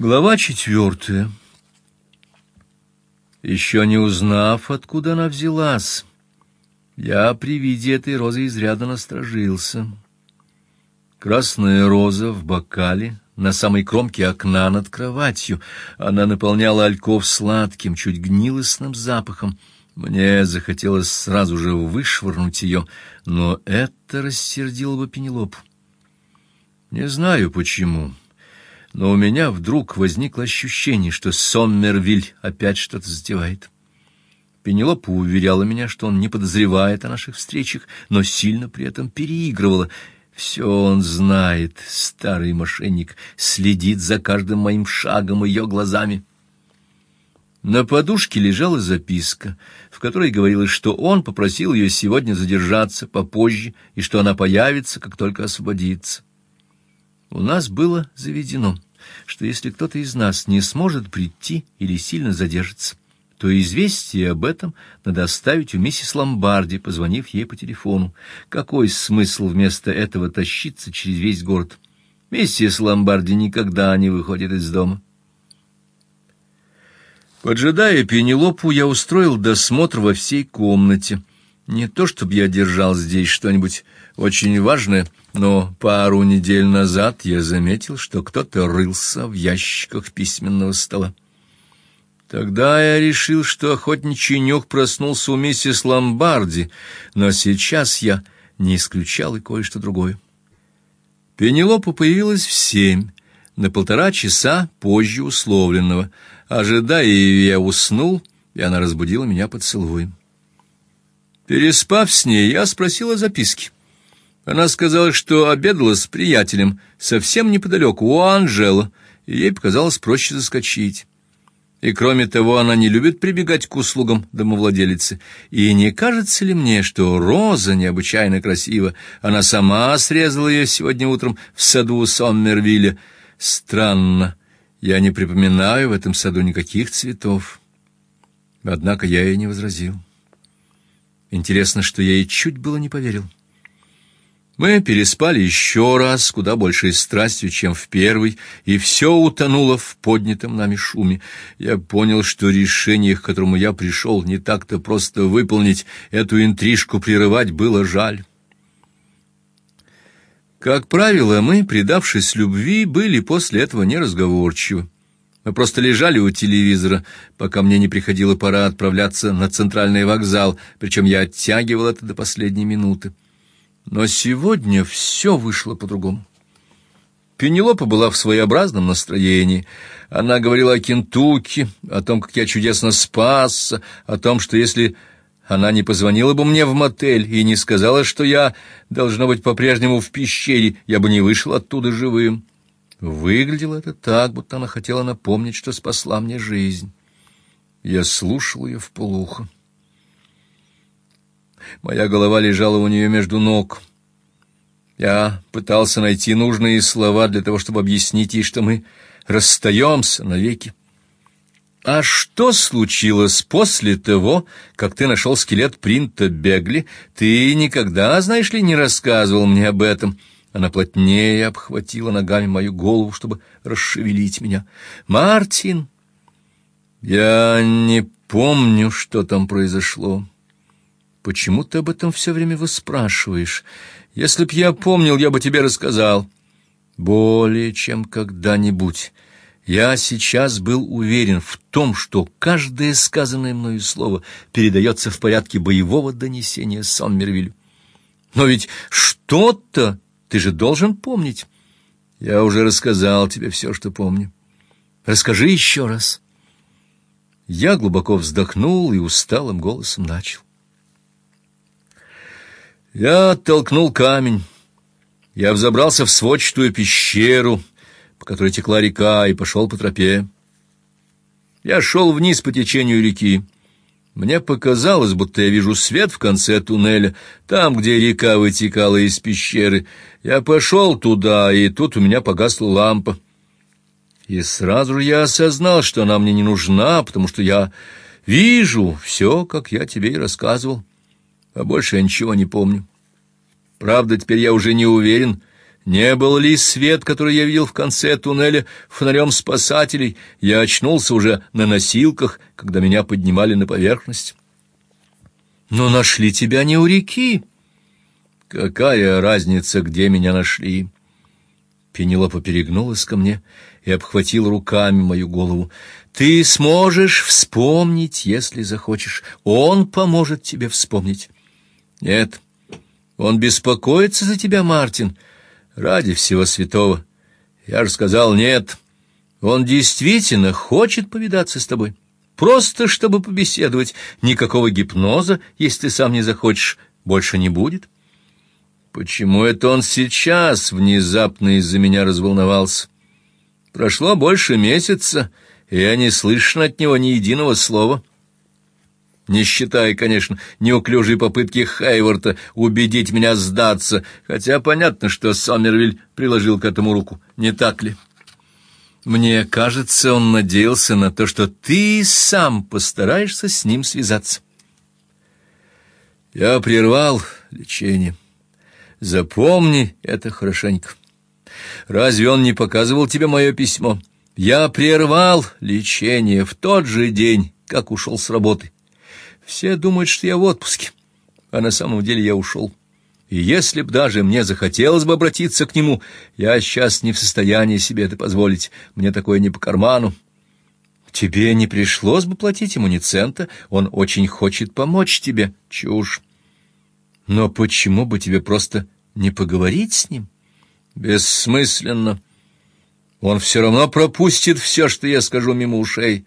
Глава четвертая. Еще не узнав, откуда она взялась, я при виде этой розы изрядно насторожился. Красная роза в бокале на самой кромке окна над кроватью. Она наполняла альков сладким, чуть гнилостным запахом. Мне захотелось сразу же вышвырнуть ее, но это рассердило бы Пенелопу. Не знаю почему, но у меня вдруг возникло ощущение, что Соммервиль опять что-то затевает. Пенелопа уверяла меня, что он не подозревает о наших встречах, но сильно при этом переигрывала. Все он знает, старый мошенник, следит за каждым моим шагом ее глазами. На подушке лежала записка, в которой говорилось, что он попросил ее сегодня задержаться попозже и что она появится, как только освободится. У нас было заведено, что если кто-то из нас не сможет прийти или сильно задержится, то известие об этом надо оставить у миссис Ломбарди, позвонив ей по телефону. Какой смысл вместо этого тащиться через весь город? Миссис Ломбарди никогда не выходит из дома. Поджидая Пенелопу, я устроил досмотр во всей комнате. Не то чтобы я держал здесь что-нибудь очень важное, но пару недель назад я заметил, что кто-то рылся в ящиках письменного стола. Тогда я решил, что охотничий нюх проснулся у миссис Ломбарди, но сейчас я не исключал и кое-что другое. Пенелопа появилась в семь, на полтора часа позже условленного. Ожидая ее, я уснул, и она разбудила меня поцелуем. Переспав с ней, я спросил о записке. Она сказала, что обедала с приятелем совсем неподалеку, у Анжела, и ей показалось проще заскочить. И кроме того, она не любит прибегать к услугам домовладелицы. И не кажется ли мне, что роза необычайно красива? Она сама срезала ее сегодня утром в саду Соммервилля. Странно, я не припоминаю в этом саду никаких цветов. Однако я ей не возразил. Интересно, что я ей чуть было не поверил. Мы переспали еще раз, куда большей страстью, чем в первый, и все утонуло в поднятом нами шуме. Я понял, что решение, к которому я пришел, не так-то просто выполнить, эту интрижку прерывать было жаль. Как правило, мы, предавшись любви, были после этого неразговорчивы. Мы просто лежали у телевизора, пока мне не приходила пора отправляться на центральный вокзал, причем я оттягивал это до последней минуты. Но сегодня все вышло по-другому. Пенелопа была в своеобразном настроении. Она говорила о Кентукки, о том, как я чудесно спасся, о том, что если она не позвонила бы мне в мотель и не сказала, что я должно быть по-прежнему в пещере, я бы не вышел оттуда живым. Выглядело это так, будто она хотела напомнить, что спасла мне жизнь. Я слушал ее вполуха. Моя голова лежала у нее между ног. Я пытался найти нужные слова для того, чтобы объяснить ей, что мы расстаемся навеки. А что случилось после того, как ты нашел скелет принта Бегли? Ты никогда, знаешь ли, не рассказывал мне об этом. Она плотнее обхватила ногами мою голову, чтобы расшевелить меня. Мартин, я не помню, что там произошло. Почему ты об этом все время выспрашиваешь? Если б я помнил, я бы тебе рассказал. Более чем когда-нибудь. Я сейчас был уверен в том, что каждое сказанное мною слово передается в порядке боевого донесения Соммервилю. Но ведь что-то ты же должен помнить. Я уже рассказал тебе все, что помню. Расскажи еще раз. Я глубоко вздохнул и усталым голосом начал. Я оттолкнул камень. Я взобрался в сводчатую пещеру, по которой текла река, и пошел по тропе. Я шел вниз по течению реки. Мне показалось, будто я вижу свет в конце туннеля, там, где река вытекала из пещеры. Я пошел туда, и тут у меня погасла лампа. И сразу же я осознал, что она мне не нужна, потому что я вижу все, как я тебе и рассказывал а больше я ничего не помню. Правда, теперь я уже не уверен, Не был ли свет, который я видел в конце туннеля фонарем спасателей? Я очнулся уже на носилках, когда меня поднимали на поверхность. Но нашли тебя не у реки. Какая разница, где меня нашли? Пенелопа перегнулась ко мне и обхватила руками мою голову. Ты сможешь вспомнить, если захочешь. Он поможет тебе вспомнить. Нет, он беспокоится за тебя, Мартин. Ради всего святого. Я же сказал нет. Он действительно хочет повидаться с тобой. Просто чтобы побеседовать. Никакого гипноза, если ты сам не захочешь, больше не будет. Почему это он сейчас внезапно из-за меня разволновался? Прошло больше месяца, и я не слышно от него ни единого слова не считая, конечно, неуклюжей попытки Хейворта убедить меня сдаться, хотя понятно, что Сомервиль приложил к этому руку, не так ли? Мне кажется, он надеялся на то, что ты сам постараешься с ним связаться. Я прервал лечение. Запомни это хорошенько. Разве он не показывал тебе мое письмо? Я прервал лечение в тот же день, как ушел с работы. Все думают, что я в отпуске, а на самом деле я ушел. И если б даже мне захотелось бы обратиться к нему, я сейчас не в состоянии себе это позволить. Мне такое не по карману. Тебе не пришлось бы платить ему ни цента, он очень хочет помочь тебе. Чушь. Но почему бы тебе просто не поговорить с ним? Бессмысленно. Он все равно пропустит все, что я скажу мимо ушей.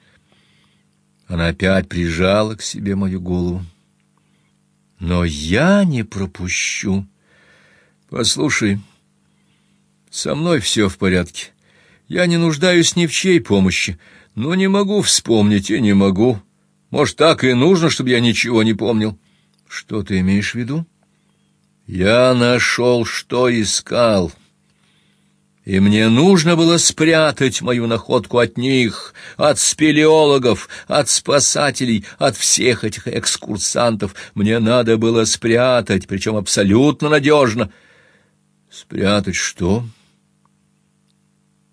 Она опять прижала к себе мою голову. Но я не пропущу. Послушай, со мной все в порядке. Я не нуждаюсь ни в чьей помощи, но не могу вспомнить и не могу. Может, так и нужно, чтобы я ничего не помнил. Что ты имеешь в виду? Я нашел, что искал. — и мне нужно было спрятать мою находку от них, от спелеологов, от спасателей, от всех этих экскурсантов. Мне надо было спрятать, причем абсолютно надежно. Спрятать что?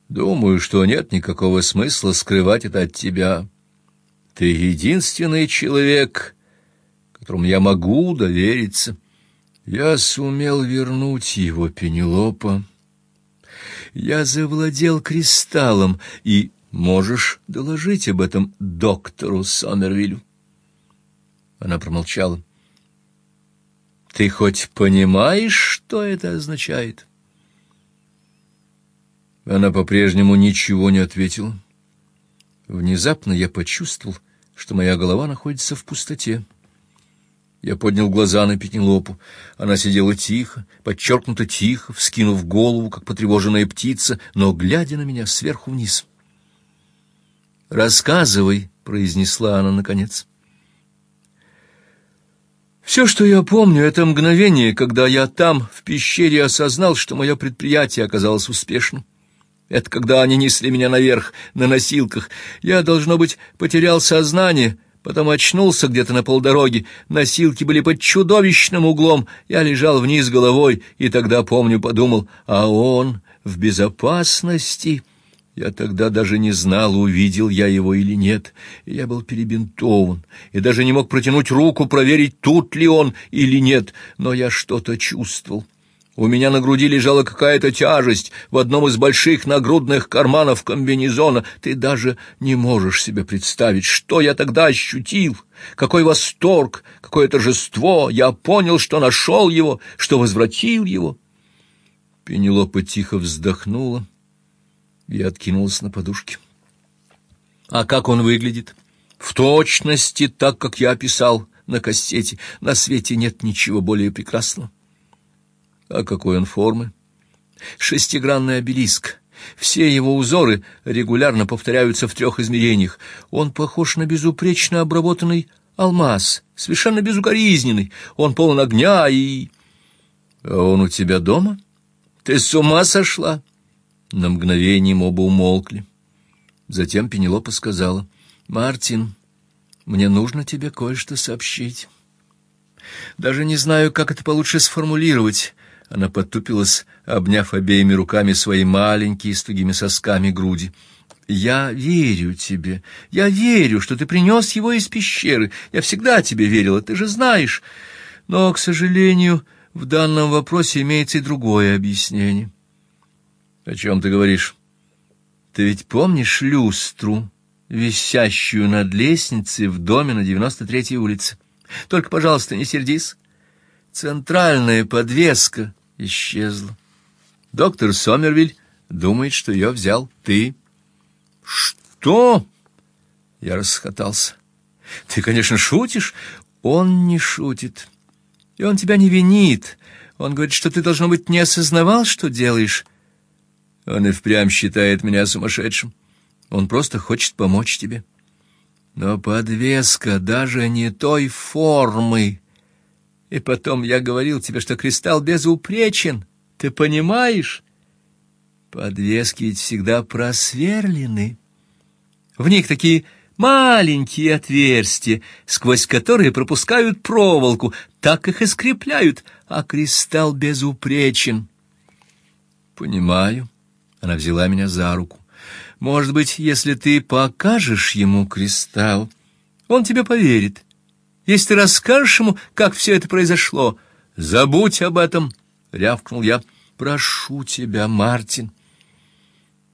Думаю, что нет никакого смысла скрывать это от тебя. Ты единственный человек, которому я могу довериться. Я сумел вернуть его, Пенелопа. Я завладел кристаллом, и можешь доложить об этом доктору Сомервилю. Она промолчала. Ты хоть понимаешь, что это означает? Она по-прежнему ничего не ответила. Внезапно я почувствовал, что моя голова находится в пустоте. Я поднял глаза на Пенелопу. Она сидела тихо, подчеркнуто тихо, вскинув голову, как потревоженная птица, но глядя на меня сверху вниз. «Рассказывай», — произнесла она наконец. Все, что я помню, это мгновение, когда я там, в пещере, осознал, что мое предприятие оказалось успешным. Это когда они несли меня наверх, на носилках. Я, должно быть, потерял сознание — Потом очнулся где-то на полдороги, носилки были под чудовищным углом, я лежал вниз головой, и тогда, помню, подумал, а он в безопасности. Я тогда даже не знал, увидел я его или нет. Я был перебинтован и даже не мог протянуть руку проверить, тут ли он или нет, но я что-то чувствовал. У меня на груди лежала какая-то тяжесть в одном из больших нагрудных карманов комбинезона. Ты даже не можешь себе представить, что я тогда ощутил. Какой восторг, какое торжество! Я понял, что нашел его, что возвратил его. Пенелопа тихо вздохнула и откинулась на подушке. А как он выглядит? В точности так, как я описал на кассете. На свете нет ничего более прекрасного. А какой он формы? Шестигранный обелиск. Все его узоры регулярно повторяются в трех измерениях. Он похож на безупречно обработанный алмаз, совершенно безукоризненный. Он полон огня и... А он у тебя дома? Ты с ума сошла? На мгновение оба умолкли. Затем Пенелопа сказала, «Мартин, мне нужно тебе кое-что сообщить. Даже не знаю, как это получше сформулировать. Она потупилась, обняв обеими руками свои маленькие с тугими сосками груди. Я верю тебе. Я верю, что ты принес его из пещеры. Я всегда тебе верила, ты же знаешь. Но, к сожалению, в данном вопросе имеется и другое объяснение. О чем ты говоришь? Ты ведь помнишь люстру, висящую над лестницей в доме на девяносто третьей улице? Только, пожалуйста, не сердись. Центральная подвеска исчезла. Доктор Сомервиль думает, что ее взял ты. Что? Я расхотался. Ты, конечно, шутишь. Он не шутит. И он тебя не винит. Он говорит, что ты должно быть не осознавал, что делаешь. Он и впрямь считает меня сумасшедшим. Он просто хочет помочь тебе. Но подвеска даже не той формы. И потом я говорил тебе, что кристалл безупречен. Ты понимаешь? Подвески ведь всегда просверлены. В них такие маленькие отверстия, сквозь которые пропускают проволоку, так их и скрепляют, а кристалл безупречен. Понимаю. Она взяла меня за руку. Может быть, если ты покажешь ему кристалл, он тебе поверит. Если ты расскажешь ему, как все это произошло, забудь об этом, рявкнул я. Прошу тебя, Мартин.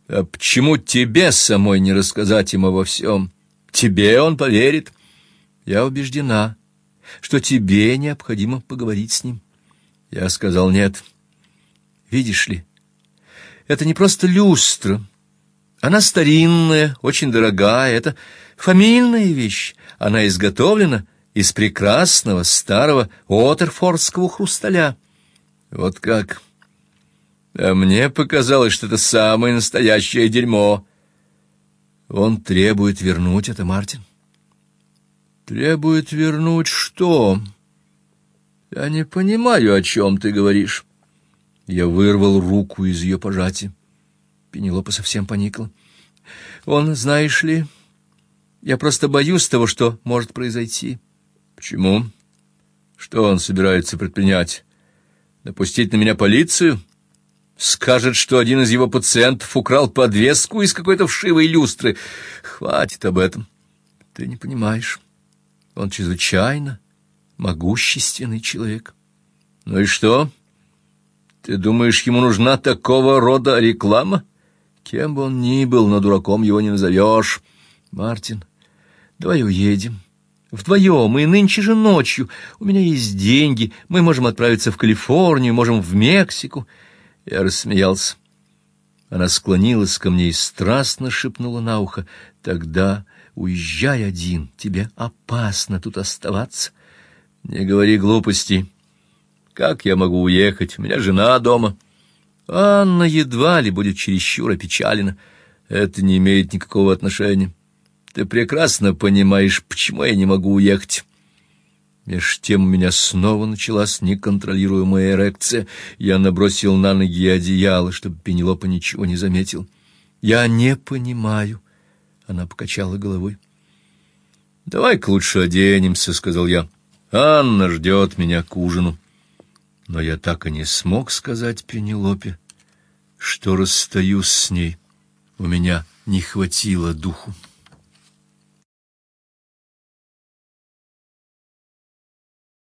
А почему тебе самой не рассказать ему во всем? Тебе он поверит. Я убеждена, что тебе необходимо поговорить с ним. Я сказал нет. Видишь ли, это не просто люстра. Она старинная, очень дорогая, это фамильная вещь. Она изготовлена из прекрасного старого отерфордского хрусталя. Вот как. А мне показалось, что это самое настоящее дерьмо. Он требует вернуть это, Мартин. Требует вернуть что? Я не понимаю, о чем ты говоришь. Я вырвал руку из ее пожатия. Пенелопа совсем поникла. Он, знаешь ли, я просто боюсь того, что может произойти. Почему? Что он собирается предпринять? Напустить на меня полицию? Скажет, что один из его пациентов украл подвеску из какой-то вшивой люстры. Хватит об этом. Ты не понимаешь. Он чрезвычайно могущественный человек. Ну и что? Ты думаешь, ему нужна такого рода реклама? Кем бы он ни был, но дураком его не назовешь. Мартин, давай уедем. Вдвоем, и нынче же ночью. У меня есть деньги, мы можем отправиться в Калифорнию, можем в Мексику. Я рассмеялся. Она склонилась ко мне и страстно шепнула на ухо: "Тогда уезжай один, тебе опасно тут оставаться. Не говори глупостей. Как я могу уехать? У меня жена дома". Анна едва ли будет чересчур опечалена. Это не имеет никакого отношения. Ты прекрасно понимаешь, почему я не могу уехать. Меж тем у меня снова началась неконтролируемая эрекция. Я набросил на ноги одеяло, чтобы Пенелопа ничего не заметил. Я не понимаю. Она покачала головой. Давай-ка лучше оденемся, сказал я. Анна ждет меня к ужину. Но я так и не смог сказать Пенелопе, что расстаюсь с ней. У меня не хватило духу.